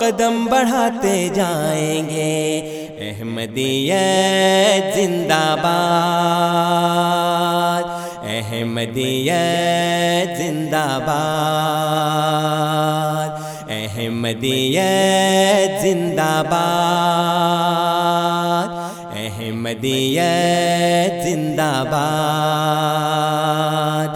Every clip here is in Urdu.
قدم بڑھاتے جائیں گے۔ احمدیت زندہ باد۔ احمدیت زندہ باد۔ احمدیت زندہ باد۔ احمدیت زندہ باد۔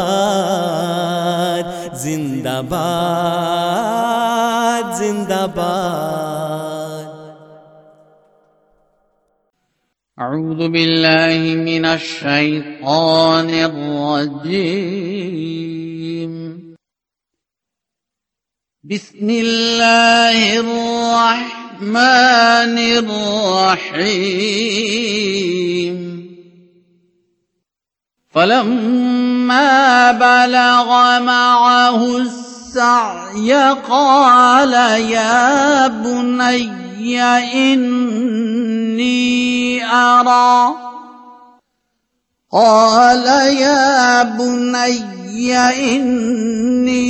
باد زندہ باد اعوذ باللہ من الشیطان الرجیم بسم اللہ الرحمن الرحیم فلما بلغ معه السلام السعي قال يا بني إني أرى قال يا بني إني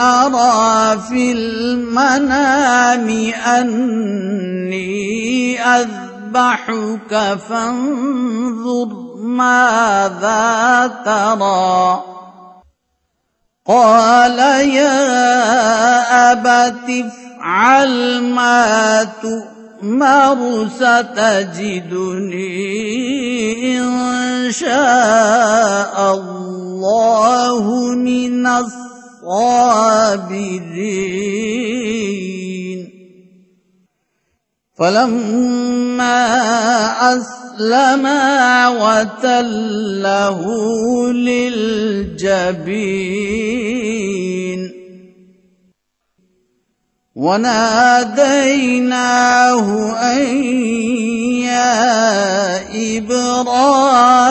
أرى في المنام أني أذبحك فانظر ماذا ترى قال يا أبت افعل ما تؤمر ستجدني إن شاء الله من الصابرين. فلما أسلما وتله للجبين وناديناه أن يا إبراهيم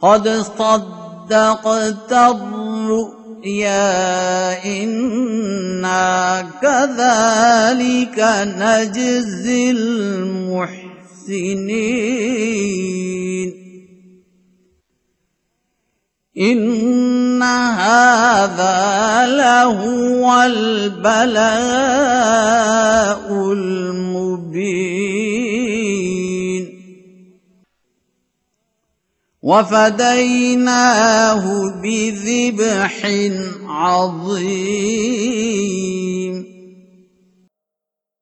قد صدقت الرؤيا إنا كذلك نجزي المحسنين. إن هذا لهو البلاء المبين. وفديناه بذبح عظيم.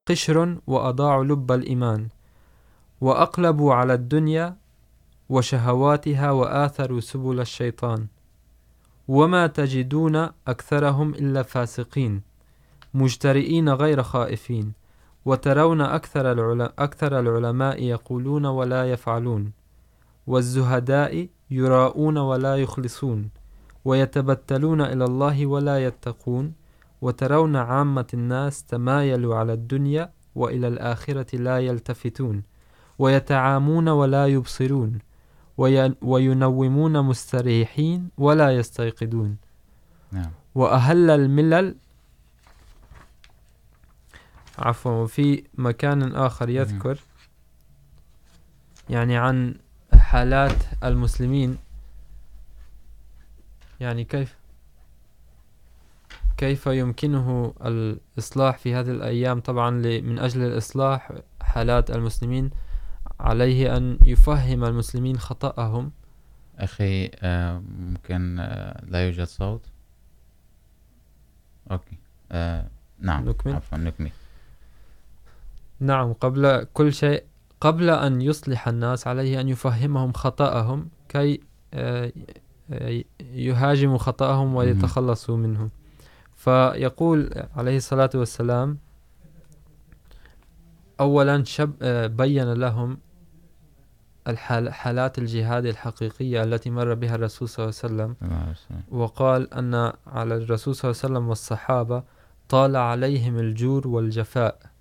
قشر وأضاعوا لب الإيمان وأقلبوا على الدنيا وشهواتها وآثروا سبل الشيطان. وما تجدون أكثرهم إلا فاسقين مجترئين غير خائفين وترون أكثر, العلماء أكثر العلماء يقولون ولا يفعلون. والزهداء يراؤون ولا يخلصون ويتبتلون إلى الله ولا يتقون وترون عامة الناس تمايلوا على الدنيا وإلى الآخرة لا يلتفتون ويتعامون ولا يبصرون وينومون مستريحين ولا يستيقظون نعم. وأهل الملل عفوا وفي مكان آخر يذكر يعني عن حالات المسلمين. يعني كيف كيف يمكنه الإصلاح في هذه الأيام؟ طبعا من أجل الإصلاح حالات المسلمين عليه أن يفهم المسلمين خطأهم. أخي ممكن لا يوجد صوت؟ أوكي. نعم. نكمل. عفوا نكمل. نعم قبل كل شيء قبل أن يصلح الناس عليه أن يفهمهم خطأهم كي يهاجموا خطأهم ويتخلصوا منه فيقول عليه الصلاة والسلام أولا شب بين لهم الحالات الجهاد الحقيقية التي مر بها الرسول صلى الله عليه وسلم. وقال أن على الرسول صلى الله عليه وسلم والصحابة طال عليهم الجور والجفاء.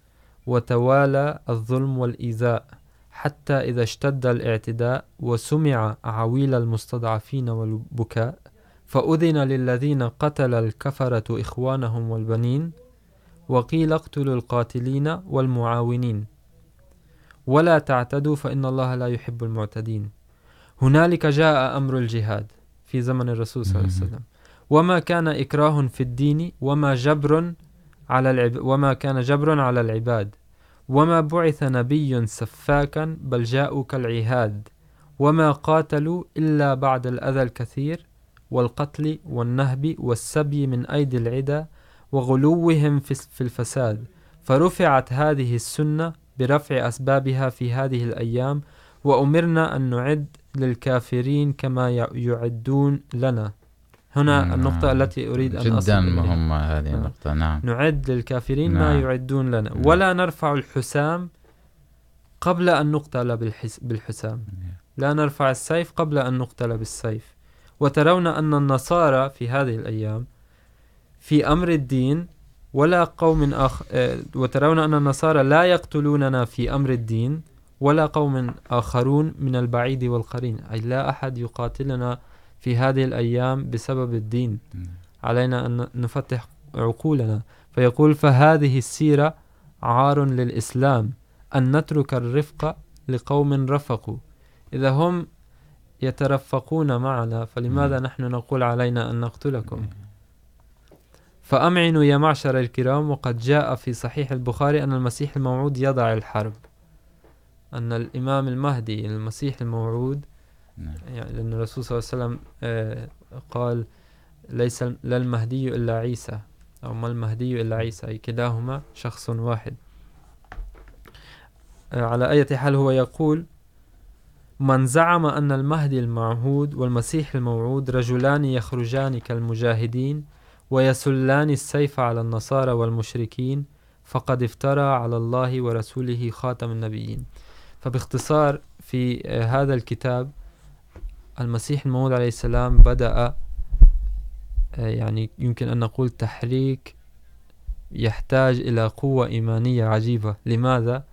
وتوالى الظلم والإيذاء حتى إذا اشتد الاعتداء وسمع عويل المستضعفين والبكاء فأذن للذين قتل الكفرة إخوانهم والبنين وقيل اقتلوا القاتلين والمعاونين ولا تعتدوا فإن الله لا يحب المعتدين هنالك جاء أمر الجهاد في زمن الرسول صلى الله عليه وسلم وما كان إكراه في الدين وما جبر على العب وما كان جبر على العباد. وما بعث نبي سفاكا بل جاءوا كالعهاد. وما قاتلوا إلا بعد الأذى الكثير والقتل والنهب والسبي من أيدي العدا وغلوهم في الفساد. فرفعت هذه السنة برفع أسبابها في هذه الأيام، وأمرنا أن نعد للكافرين كما يعدون لنا. هنا نعم. النقطة التي أريد أن أصل جدا مهمة هذه النقطة نعم. نعد للكافرين نعم. ما يعدون لنا. نعم. ولا نرفع الحسام قبل أن نقتل بالحس بالحسام. لا نرفع السيف قبل أن نقتل بالسيف. وترون أن النصارى في هذه الأيام في أمر الدين ولا قوم آخر وترون أن النصارى لا يقتلوننا في أمر الدين ولا قوم آخرون من البعيد والقرين. أي لا أحد يقاتلنا في هذه الأيام بسبب الدين. علينا أن نفتح عقولنا. فيقول فهذه السيرة عار للإسلام أن نترك الرفق لقوم رفقوا. إذا هم يترفقون معنا فلماذا نحن نقول علينا أن نقتلكم؟ فأمعنوا يا معشر الكرام وقد جاء في صحيح البخاري أن المسيح الموعود يضع الحرب. أن الإمام المهدي المسيح الموعود يعني لأن الرسول صلى الله عليه وسلم قال ليس لا المهدي إلا عيسى. أو ما المهدي إلا عيسى. أي كلاهما شخص واحد. على أي حال هو يقول من زعم أن المهدي المعهود والمسيح الموعود رجلان يخرجان كالمجاهدين ويسلان السيف على النصارى والمشركين، فقد افترى على الله ورسوله خاتم النبيين. فباختصار في هذا الكتاب المسيح الموعود عليه السلام بدأ يعني يمكن أن نقول تحريك يحتاج إلى قوة إيمانية عجيبة. لماذا؟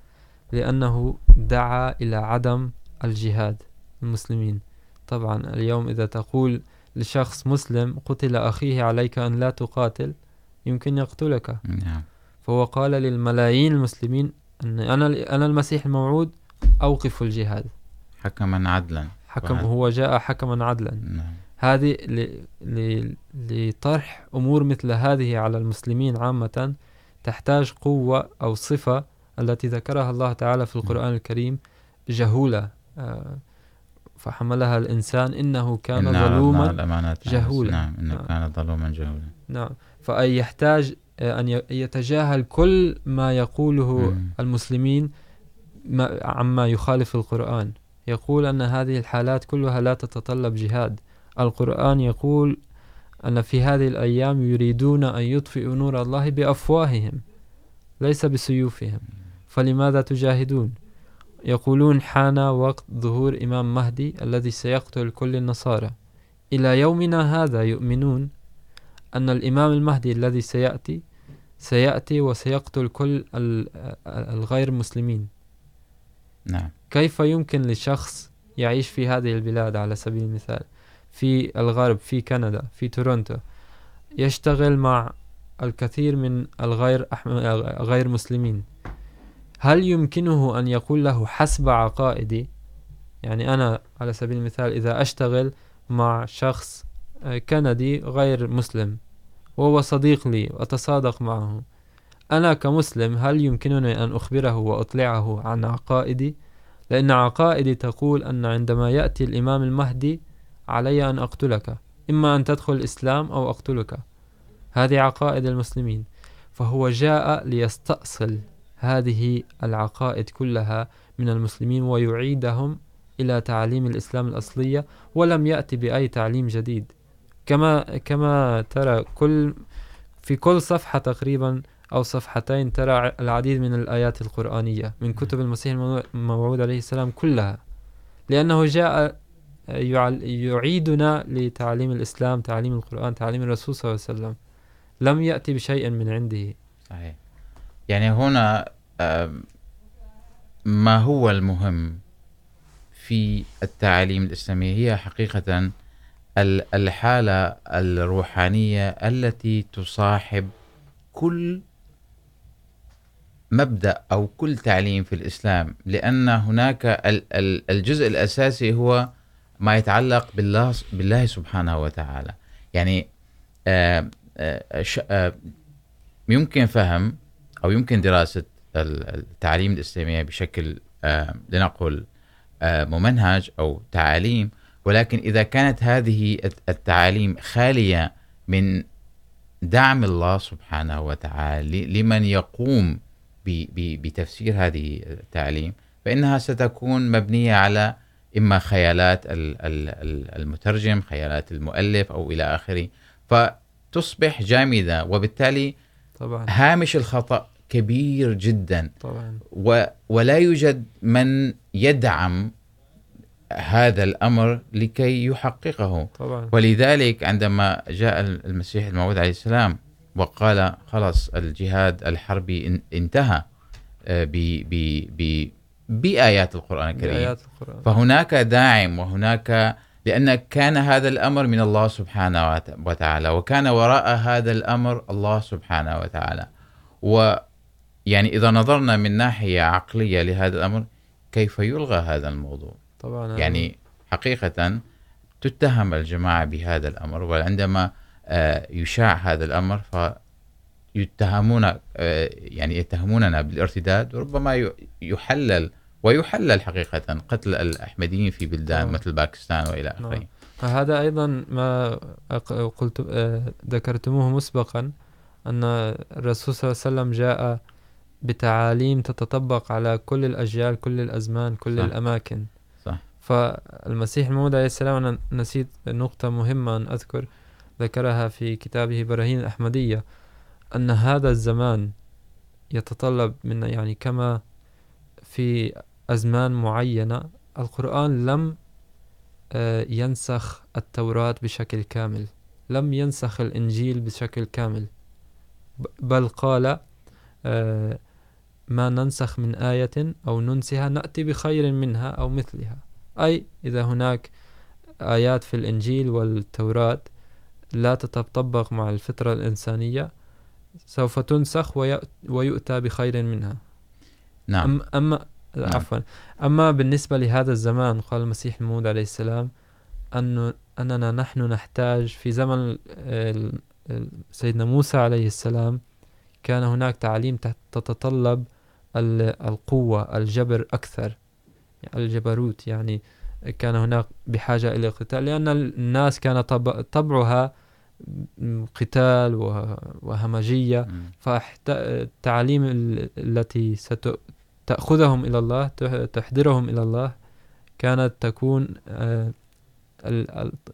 لأنه دعا إلى عدم الجهاد المسلمين. طبعا اليوم إذا تقول لشخص مسلم قتل أخيه عليك أن لا تقاتل يمكن يقتلك. نعم. فهو قال للملايين المسلمين أن أنا أنا المسيح الموعود أوقف الجهاد. حكما عدلا. حكم هو جاء حكما عدلا. نعم. هذه لطرح أمور مثل هذه على المسلمين عامة تحتاج قوة أو صفة التي ذكرها الله تعالى في القرآن الكريم جهولة. فحملها الإنسان إنه كان ظلوما جهولا. نعم إنه. كان ظلوما جهولا. نعم. فأي يحتاج أن يتجاهل كل ما يقوله. المسلمين عما يخالف القرآن. يقول أن هذه الحالات كلها لا تتطلب جهاد. القرآن يقول أن في هذه الأيام يريدون أن يطفئوا نور الله بأفواههم، ليس بسيوفهم. فلماذا تجاهدون؟ يقولون حان وقت ظهور إمام مهدي الذي سيقتل كل النصارى. إلى يومنا هذا يؤمنون أن الإمام المهدي الذي سيأتي سيأتي وسيقتل كل الغير مسلمين. نعم. كيف يمكن لشخص يعيش في هذه البلاد على سبيل المثال؟ في الغرب، في كندا، في تورونتو. يشتغل مع الكثير من الغير غير مسلمين. هل يمكنه أن يقول له حسب عقائدي؟ يعني أنا على سبيل المثال إذا أشتغل مع شخص كندي غير مسلم، وهو صديق لي، وأتصادق معه أنا كمسلم، هل يمكنني أن أخبره وأطلعه عن عقائدي؟ لأن عقائدي تقول أن عندما يأتي الإمام المهدي علي أن أقتلك، إما أن تدخل الإسلام أو أقتلك. هذه عقائد المسلمين. فهو جاء ليستأصل هذه العقائد كلها من المسلمين ويعيدهم إلى تعليم الإسلام الأصلية، ولم يأتي بأي تعليم جديد. كما كما ترى كل في كل صفحة تقريبا أو صفحتين ترى العديد من الآيات القرآنية من كتب المسيح الموعود عليه السلام كلها. لأنه جاء يعيدنا لتعليم الإسلام تعليم القرآن تعليم الرسول صلى الله عليه وسلم. لم يأتي بشيء من عنده. صحيح. يعني هنا ما هو المهم في التعاليم الإسلامية؟ هي حقيقة الحالة الروحانية التي تصاحب كل مبدأ أو كل تعليم في الإسلام لأن هناك الجزء الأساسي هو ما يتعلق بالله, بالله سبحانه وتعالى. يعني يمكن فهم أو يمكن دراسة التعليم الإسلامية بشكل لنقل ممنهج أو تعاليم ولكن إذا كانت هذه التعاليم خالية من دعم الله سبحانه وتعالى لمن يقوم بتفسير هذه التعليم فإنها ستكون مبنية على إما خيالات المترجم خيالات المؤلف أو إلى آخره فتصبح جامدة وبالتالي طبعا. هامش الخطأ كبير جدا طبعا. ولا يوجد من يدعم هذا الأمر لكي يحققه طبعا. ولذلك عندما جاء المسيح الموعود عليه السلام وقال خلاص الجهاد الحربي انتهى بآيات القرآن الكريم. بآيات القرآن. فهناك داعم وهناك لأن كان هذا الأمر من الله سبحانه وتعالى وكان وراء هذا الأمر الله سبحانه وتعالى. ويعني إذا نظرنا من ناحية عقلية لهذا الأمر كيف يلغى هذا الموضوع؟ طبعا. يعني حقيقة تتهم الجماعة بهذا الأمر وعندما يشاع هذا الأمر فيتهمون يعني يتهموننا بالارتداد وربما يحلل ويحلل حقيقة قتل الأحمديين في بلدان نعم. مثل باكستان وإلى آخره نعم. فهذا أيضا ما قلت ذكرتموه مسبقا أن الرسول صلى الله عليه وسلم جاء بتعاليم تتطبق على كل الأجيال كل الأزمان كل صح. الأماكن صح. فالمسيح الموعود عليه السلام أنا نسيت نقطة مهمة أن أذكر ذكرها في كتابه براهين الأحمدية أن هذا الزمان يتطلب منا يعني كما في أزمان معينة، القرآن لم ينسخ التوراة بشكل كامل، لم ينسخ الإنجيل بشكل كامل بل قال ما ننسخ من آية أو ننسها نأتي بخير منها أو مثلها. أي إذا هناك آيات في الإنجيل والتوراة لا تتطبق مع الفطرة الإنسانية سوف تنسخ ويؤتى بخير منها. نعم. أما عفوا. أما بالنسبة لهذا الزمان قال المسيح الموعود عليه السلام أن أننا نحن نحتاج في زمن سيدنا موسى عليه السلام كان هناك تعليم تتطلب القوة الجبر أكثر الجبروت يعني كان هناك بحاجة إلى قتال لأن الناس كان طبعها قتال وهمجية فالتعليم التي ستأخذهم إلى الله تحضرهم إلى الله كانت تكون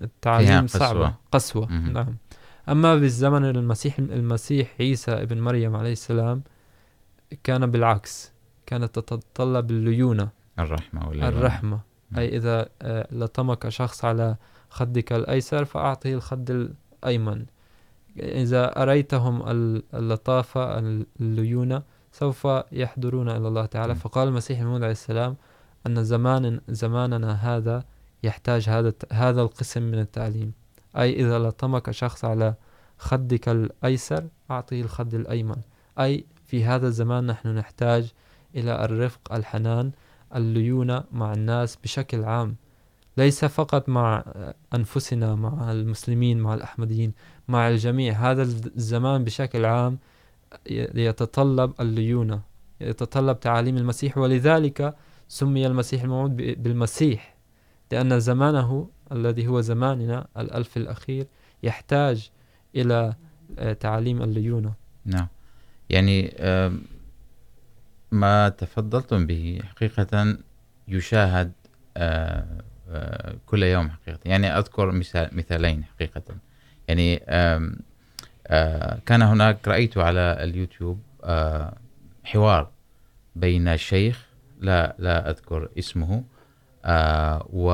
التعليم صعبة قسوة نعم. أما بالزمن المسيح المسيح عيسى ابن مريم عليه السلام كان بالعكس كانت تتطلب الليونة الرحمة الرحمة. أي إذا لطمك شخص على خدك الأيسر فأعطه الخد الأيمن. إذا أريتهم اللطافة الليونة سوف يحضرون إلى الله تعالى. فقال المسيح الموعود عليه السلام أن زمان زماننا هذا يحتاج هذا هذا القسم من التعليم. أي إذا لطمك شخص على خدك الأيسر أعطيه الخد الأيمن. أي في هذا الزمان نحن نحتاج إلى الرفق الحنان الليونة مع الناس بشكل عام. ليس فقط مع أنفسنا، مع المسلمين، مع الأحمديين، مع الجميع. هذا الزمان بشكل عام يتطلب الليونة يتطلب تعاليم المسيح. ولذلك سمي المسيح الموعود بالمسيح، لأن زمانه الذي هو زماننا الألف الأخير يحتاج إلى تعاليم الليونة نعم. يعني ما تفضلتم به حقيقة يشاهد كل يوم حقيقة. يعني أذكر مثال مثالين حقيقة. يعني كان هناك، رأيت على اليوتيوب حوار بين شيخ، لا لا أذكر اسمه و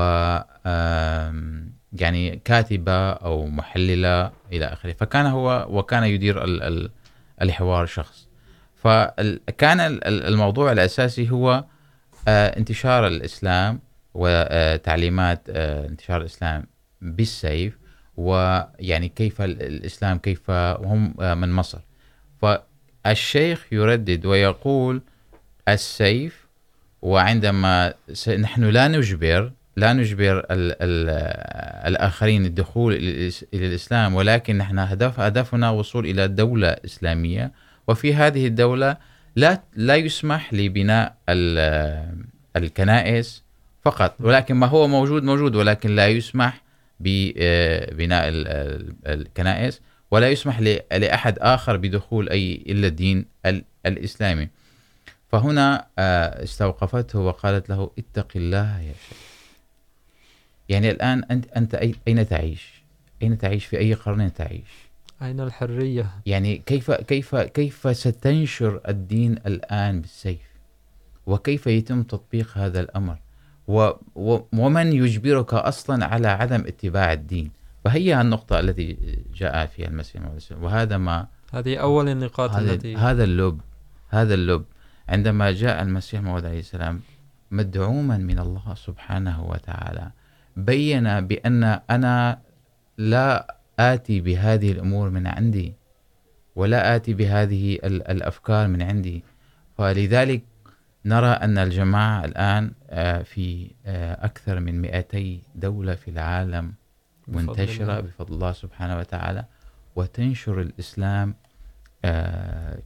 يعني كاتبة أو محللة إلى آخره. فكان هو، وكان يدير الحوار شخص. فكان الموضوع الأساسي هو انتشار الإسلام وتعليمات انتشار الإسلام بالسيف ويعني كيف الإسلام كيف هم من مصر. فالشيخ يردد ويقول السيف، وعندما نحن لا نجبر لا نجبر ال ال، الآخرين الدخول إلى الإسلام، ولكن نحن هدف، هدفنا وصول إلى دولة إسلامية وفي هذه الدولة لا لا يسمح لبناء الكنائس فقط ولكن ما هو موجود موجود ولكن لا يسمح ببناء الكنائس ولا يسمح لأحد آخر بدخول أي إلا الدين الإسلامي. فهنا استوقفته وقالت له اتق الله يا شيخ. يعني الآن أنت, أنت أين تعيش؟ أين تعيش؟ في أي قرن تعيش؟ أين الحرية؟ يعني كيف, كيف, كيف ستنشر الدين الآن بالسيف؟ وكيف يتم تطبيق هذا الأمر؟ و ومن يجبرك أصلا على عدم اتباع الدين؟ فهي النقطة التي جاء فيها المسيح وهذا ما هذه أول النقاط هذا التي هذا اللب هذا اللب. عندما جاء المسيح موعود عليه السلام مدعوما من الله سبحانه وتعالى بين بأن أنا لا آتي بهذه الأمور من عندي ولا آتي بهذه الأفكار من عندي. فلذلك نرى أن الجماعة الآن في أكثر من 200 دولة في العالم منتشرة بفضل الله سبحانه وتعالى وتنشر الإسلام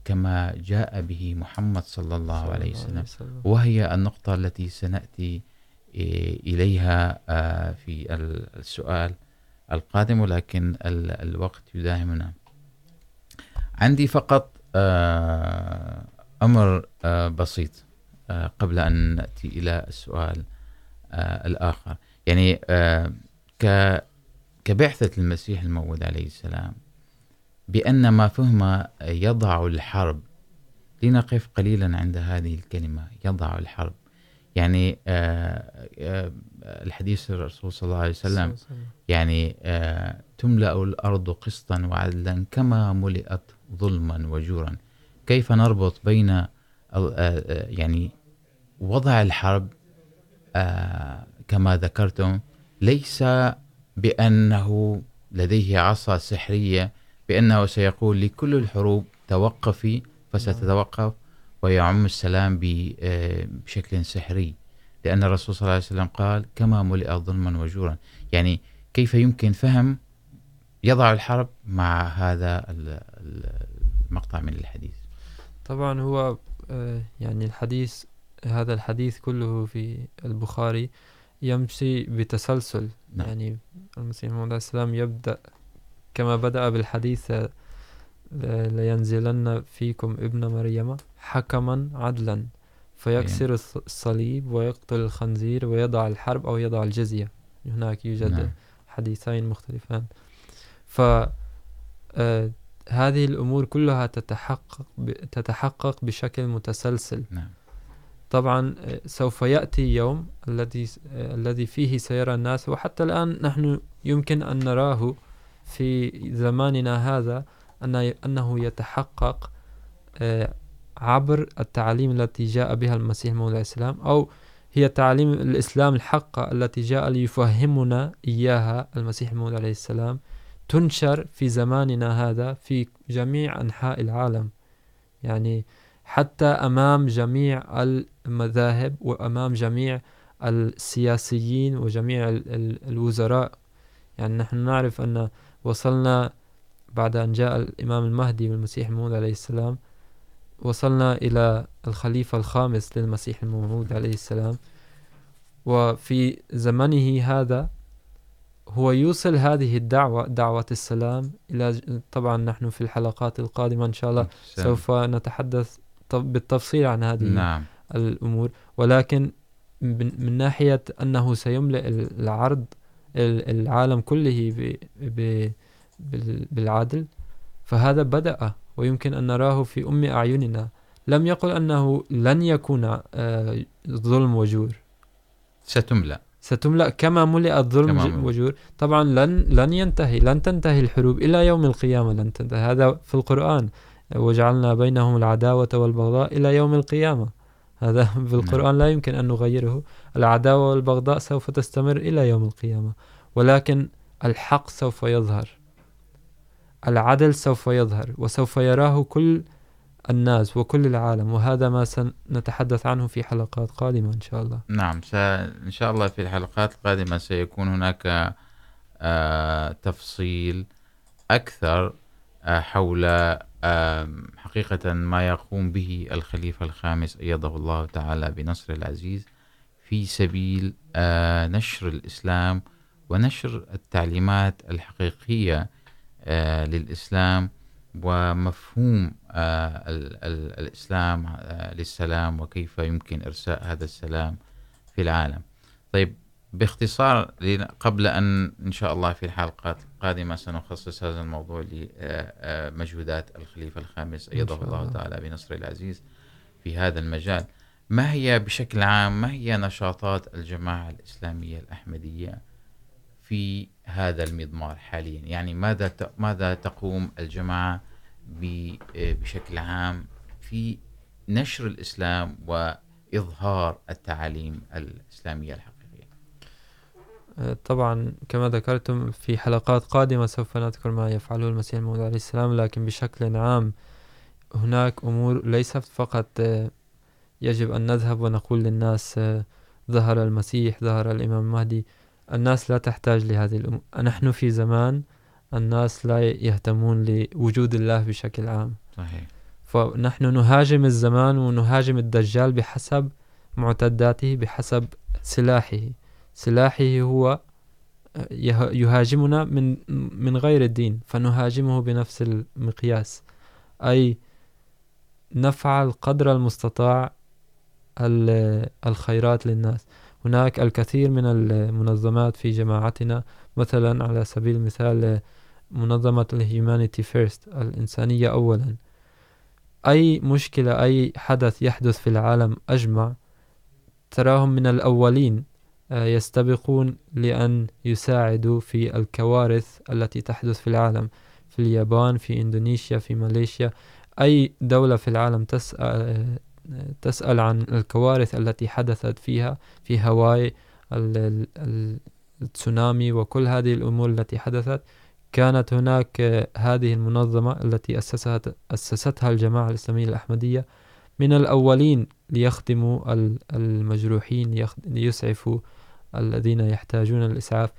كما جاء به محمد صلى الله عليه وسلم. وهي النقطة التي سنأتي إليها في السؤال. القادم، ولكن الوقت يداهمنا. عندي فقط أمر بسيط قبل أن نأتي إلى السؤال الآخر. يعني كبعثة المسيح الموعود عليه السلام، بأن ما فهم يضع الحرب، لنقف قليلا عند هذه الكلمة، يضع الحرب. يعني الحديث الرسول صلى الله عليه وسلم يعني تملأ الأرض قسطا وعدلا كما ملئت ظلما وجورا. كيف نربط بين يعني وضع الحرب كما ذكرتم ليس بأنه لديه عصا سحرية بأنه سيقول لكل الحروب توقفي فستتوقف؟ ويعم السلام بشكل سحري لأن الرسول صلى الله عليه وسلم قال كما ملئ ظلما وجورا. يعني كيف يمكن فهم يضع الحرب مع هذا المقطع من الحديث؟ طبعا هو يعني الحديث هذا الحديث كله في البخاري يمشي بتسلسل. نعم. يعني المسيح محمد عليه السلام يبدأ كما بدأ بالحديث لينزلن فيكم ابن مريم. حكما عدلا. فيكسر الصليب ويقتل الخنزير ويضع الحرب أو يضع الجزية. هناك يوجد نعم. حديثين مختلفان. ف هذه الأمور كلها تتحقق تتحقق بشكل متسلسل. نعم. طبعا سوف يأتي يوم الذي الذي فيه سيرى الناس. وحتى الآن نحن يمكن أن نراه في زماننا هذا أن أنه يتحقق عبر التعاليم التي جاء بها المسيح المولى السلام، أو هي تعاليم الإسلام الحقة التي جاء ليفهمنا إياها المسيح المولى عليه السلام، تنشر في زماننا هذا في جميع أنحاء العالم. يعني حتى أمام جميع المذاهب وأمام جميع السياسيين وجميع الوزراء. يعني نحن نعرف أن وصلنا بعد أن جاء الإمام المهدي والمسيح الموعود عليه السلام وصلنا إلى الخليفة الخامس للمسيح الموعود عليه السلام. وفي زمنه هذا هو يوصل هذه الدعوة دعوة السلام إلى طبعا نحن في الحلقات القادمة إن شاء الله سوف نتحدث بالتفصيل عن هذه نعم. الأمور. ولكن من ناحية أنه سيملئ العرض العالم كله بالعدل فهذا بدأ ويمكن أن نراه في أم أعيننا. لم يقل أنه لن يكون ظلم وجور. ستملأ. ستملأ كما ملئ الظلم وجور. طبعا لن لن ينتهي لن تنتهي الحروب إلى يوم القيامة لن تنتهي. هذا في القرآن. وجعلنا بينهم العداوة والبغضاء إلى يوم القيامة. هذا في القرآن لا يمكن أن نغيره. العداوة والبغضاء سوف تستمر إلى يوم القيامة. ولكن الحق سوف يظهر. العدل سوف يظهر وسوف يراه كل الناس وكل العالم، وهذا ما سنتحدث عنه في حلقات قادمة إن شاء الله. نعم إن شاء الله في الحلقات القادمة سيكون هناك تفصيل أكثر حول حقيقة ما يقوم به الخليفة الخامس أيضه الله تعالى بنصر العزيز في سبيل نشر الإسلام ونشر التعليمات الحقيقية للإسلام ومفهوم الإسلام للسلام وكيف يمكن إرساء هذا السلام في العالم. طيب باختصار قبل أن إن شاء الله في الحلقات القادمة سنخصص هذا الموضوع لمجهودات الخليفة الخامس أيضه الله. تعالى بنصر العزيز في هذا المجال. ما هي بشكل عام ما هي نشاطات الجماعة الإسلامية الأحمدية؟ في هذا المضمار حاليا. يعني ماذا ماذا تقوم الجماعة بشكل عام في نشر الإسلام وإظهار التعاليم الإسلامية الحقيقية؟ طبعا كما ذكرتم في حلقات قادمة سوف نذكر ما يفعله المسيح الموعود عليه السلام، لكن بشكل عام هناك أمور ليست فقط، يجب أن نذهب ونقول للناس ظهر المسيح، ظهر الإمام المهدي الناس لا تحتاج لهذه الأمور نحن في زمان الناس لا يهتمون لوجود الله بشكل عام. صحيح. فنحن نهاجم الزمان ونهاجم الدجال بحسب معتداته بحسب سلاحه. سلاحه هو يهاجمنا من من غير الدين فنهاجمه بنفس المقياس. أي نفعل قدر المستطاع الخيرات للناس. هناك الكثير من المنظمات في جماعتنا مثلا على سبيل المثال منظمة الهيومانيتي فيرست الإنسانية أولا. أي مشكلة أي حدث يحدث في العالم أجمع تراهم من الأولين يستبقون لأن يساعدوا في الكوارث التي تحدث في العالم. في اليابان في إندونيسيا في ماليزيا أي دولة في العالم تسأل, تسأل عن الكوارث التي حدثت فيها، في هاواي التسونامي وكل هذه الأمور التي حدثت. كانت هناك هذه المنظمة التي أسسها، أسستها الجماعة الإسلامية الأحمدية من الأولين ليخدموا المجروحين ليسعفوا الذين يحتاجون الإسعاف.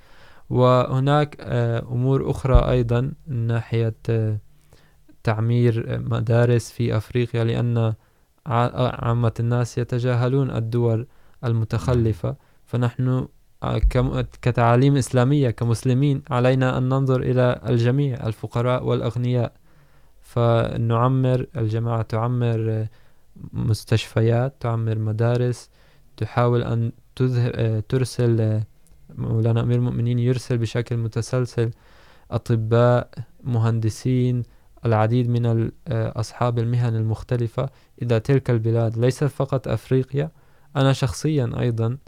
وهناك أمور أخرى أيضا من ناحية تعمير مدارس في أفريقيا، لأن عامة الناس يتجاهلون الدول المتخلفة، فنحن كتعاليم إسلامية، كمسلمين، علينا أن ننظر إلى الجميع، الفقراء والأغنياء. فنعمر، الجماعة تعمر مستشفيات، تعمر مدارس، تحاول أن ترسل مولانا أمير المؤمنين يرسل بشكل متسلسل أطباء، مهندسين العديد من أصحاب المهن المختلفة إلى تلك البلاد. ليس فقط أفريقيا أنا شخصيا أيضا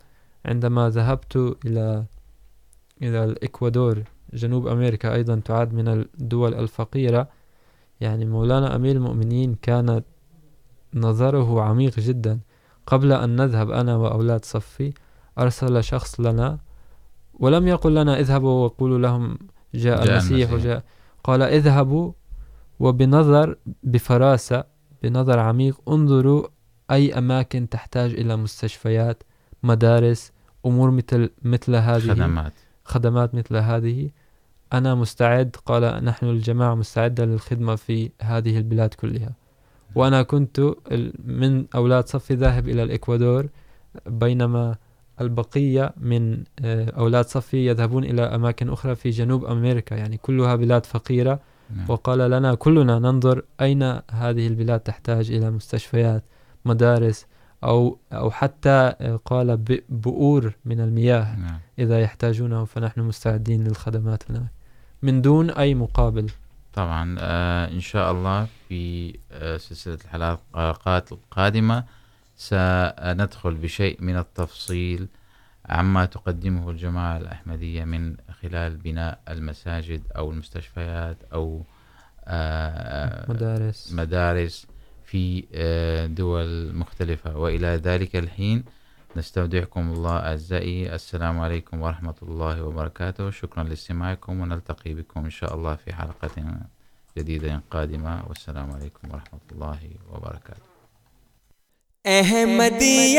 عندما ذهبت إلى إلى الإكوادور جنوب أمريكا أيضا تعد من الدول الفقيرة. يعني مولانا أمير المؤمنين كان نظره عميق جدا. قبل أن نذهب أنا وأولاد صفي أرسل شخص لنا ولم يقل لنا اذهبوا وقولوا لهم جاء, جاء المسيح وجاء قال اذهبوا وبنظر بفراسة بنظر عميق انظروا أي أماكن تحتاج إلى مستشفيات مدارس أمور مثل مثل هذه خدمات. خدمات مثل هذه. أنا مستعد قال نحن الجماعة مستعدة للخدمة في هذه البلاد كلها. وأنا كنت من أولاد صفي ذاهب إلى الإكوادور بينما البقية من أولاد صفي يذهبون إلى أماكن أخرى في جنوب أمريكا. يعني كلها بلاد فقيرة وقال لنا كلنا ننظر أين هذه البلاد تحتاج إلى مستشفيات مدارس أو أو حتى قال بؤور من المياه. إذا يحتاجونه فنحن مستعدين للخدمات هناك. من دون أي مقابل. طبعا إن شاء الله في سلسلة الحلقات القادمة سندخل بشيء من التفصيل عما تقدمه الجماعة الأحمدية من خلال بناء المساجد أو المستشفيات أو مدارس. مدارس في دول مختلفة. وإلى ذلك الحين نستودعكم الله أعزائي. السلام عليكم ورحمة الله وبركاته. شكرا لاستماعكم ونلتقي بكم إن شاء الله في حلقة جديدة قادمة. والسلام عليكم ورحمة الله وبركاته. احمدیت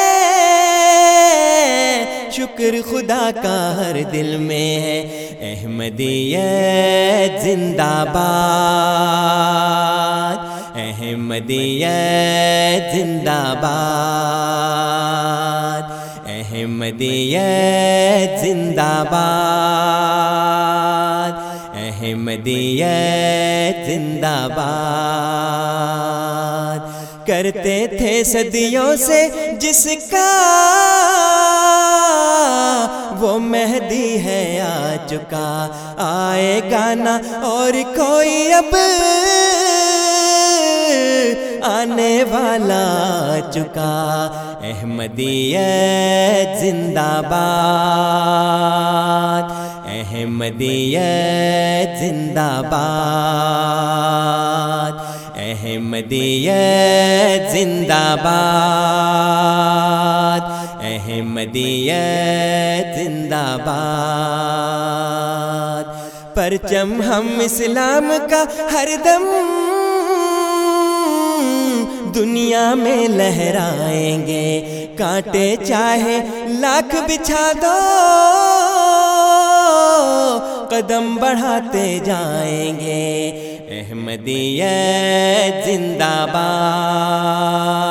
شکر خدا کا ہر دل میں ہے۔ احمدیت زندہ باد۔ احمدیت زندہ باد۔ احمدیت زندہ باد۔ احمدیت زندہ باد۔ کرتے تھے صدیوں سے جس کا وہ مہدی ہے آ چکا آئے گانا اور کوئی اب آنے والا چکا احمدیت زندہ باد، احمدیت زندہ باد، احمدیت زندہ باد۔ احمدیت زندہ باد۔ پرچم ہم اسلام کا ہر دم۔ دنیا میں لہرائیں گے۔ کانٹے چاہے لاکھ بچھا دو۔ قدم بڑھاتے جائیں گے۔ احمدیت زندہ باد۔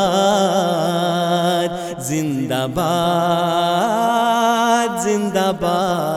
آباد زندہ باد۔